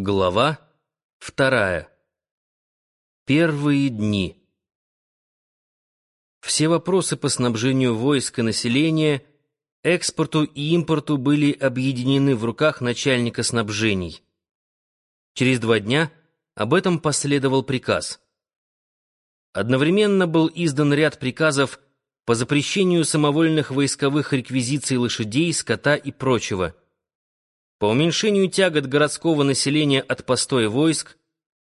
Глава вторая. Первые дни. Все вопросы по снабжению войск и населения, экспорту и импорту были объединены в руках начальника снабжений. Через два дня об этом последовал приказ. Одновременно был издан ряд приказов по запрещению самовольных войсковых реквизиций лошадей, скота и прочего – по уменьшению тягот городского населения от постоя войск,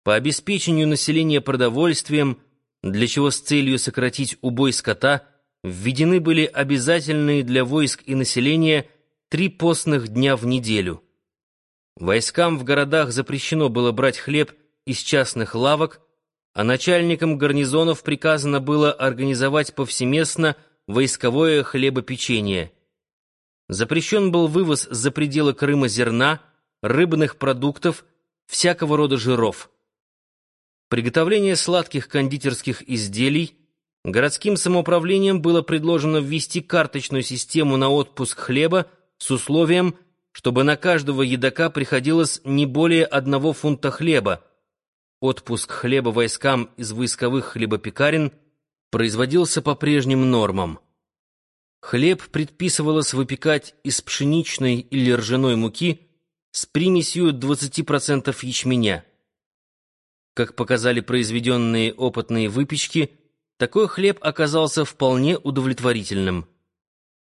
по обеспечению населения продовольствием, для чего с целью сократить убой скота введены были обязательные для войск и населения три постных дня в неделю. Войскам в городах запрещено было брать хлеб из частных лавок, а начальникам гарнизонов приказано было организовать повсеместно войсковое хлебопечение – Запрещен был вывоз за пределы Крыма зерна, рыбных продуктов, всякого рода жиров. Приготовление сладких кондитерских изделий городским самоуправлением было предложено ввести карточную систему на отпуск хлеба с условием, чтобы на каждого едока приходилось не более одного фунта хлеба. Отпуск хлеба войскам из войсковых хлебопекарен производился по прежним нормам. Хлеб предписывалось выпекать из пшеничной или ржаной муки с примесью 20% ячменя. Как показали произведенные опытные выпечки, такой хлеб оказался вполне удовлетворительным.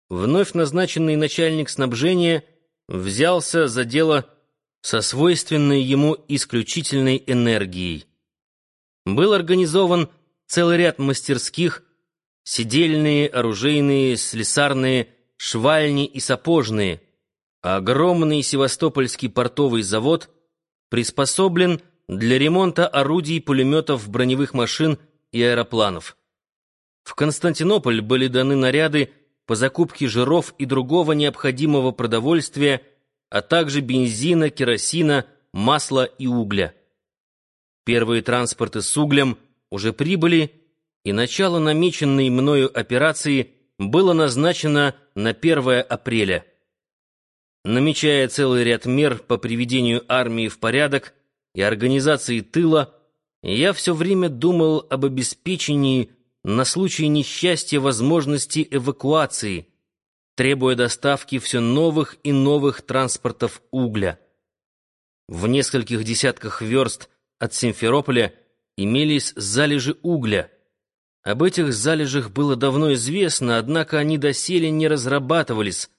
Вновь назначенный начальник снабжения взялся за дело со свойственной ему исключительной энергией. Был организован целый ряд мастерских, сидельные, оружейные, слесарные, швальни и сапожные. огромный Севастопольский портовый завод приспособлен для ремонта орудий, пулеметов, броневых машин и аэропланов. В Константинополь были даны наряды по закупке жиров и другого необходимого продовольствия, а также бензина, керосина, масла и угля. Первые транспорты с углем уже прибыли и начало намеченной мною операции было назначено на 1 апреля. Намечая целый ряд мер по приведению армии в порядок и организации тыла, я все время думал об обеспечении на случай несчастья возможности эвакуации, требуя доставки все новых и новых транспортов угля. В нескольких десятках верст от Симферополя имелись залежи угля — об этих залежах было давно известно, однако они доселе не разрабатывались,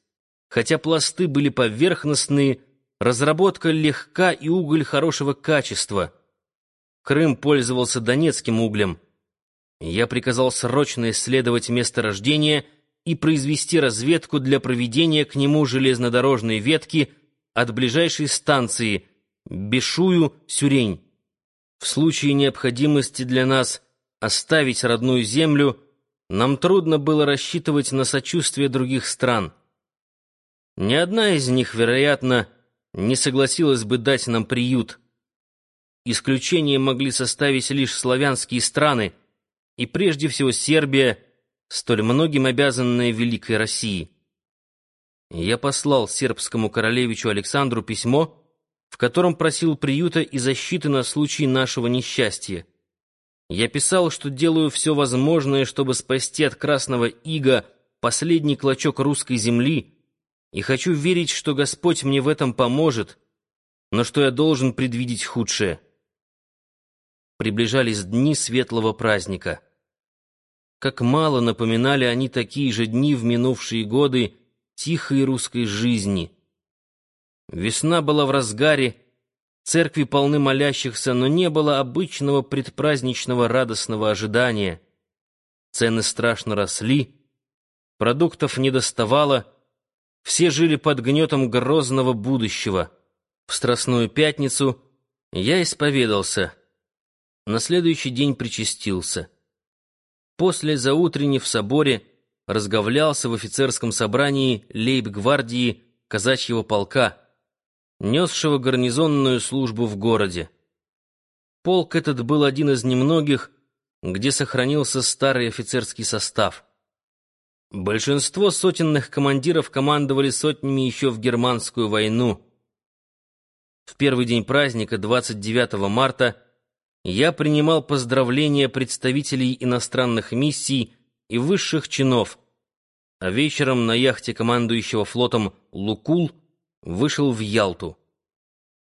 хотя пласты были поверхностные, разработка легка и уголь хорошего качества. Крым пользовался донецким углем. Я приказал срочно исследовать месторождение и произвести разведку для проведения к нему железнодорожной ветки от ближайшей станции Бешую-Сюрень. В случае необходимости для нас – оставить родную землю, нам трудно было рассчитывать на сочувствие других стран. Ни одна из них, вероятно, не согласилась бы дать нам приют. Исключение могли составить лишь славянские страны, и прежде всего Сербия, столь многим обязанная Великой России. Я послал сербскому королевичу Александру письмо, в котором просил приюта и защиты на случай нашего несчастья. Я писал, что делаю все возможное, чтобы спасти от красного ига последний клочок русской земли, и хочу верить, что Господь мне в этом поможет, но что я должен предвидеть худшее. Приближались дни светлого праздника. Как мало напоминали они такие же дни в минувшие годы тихой русской жизни. Весна была в разгаре, Церкви полны молящихся, но не было обычного предпраздничного радостного ожидания. Цены страшно росли, продуктов не доставало, все жили под гнетом грозного будущего. В Страстную Пятницу я исповедался, на следующий день причастился. После заутренней в соборе разговлялся в офицерском собрании лейб-гвардии казачьего полка — несшего гарнизонную службу в городе. Полк этот был один из немногих, где сохранился старый офицерский состав. Большинство сотенных командиров командовали сотнями еще в германскую войну. в первый день праздника, 29 марта, я принимал поздравления представителей иностранных миссий и высших чинов, а вечером на яхте командующего флотом «Лукул» вышел в Ялту.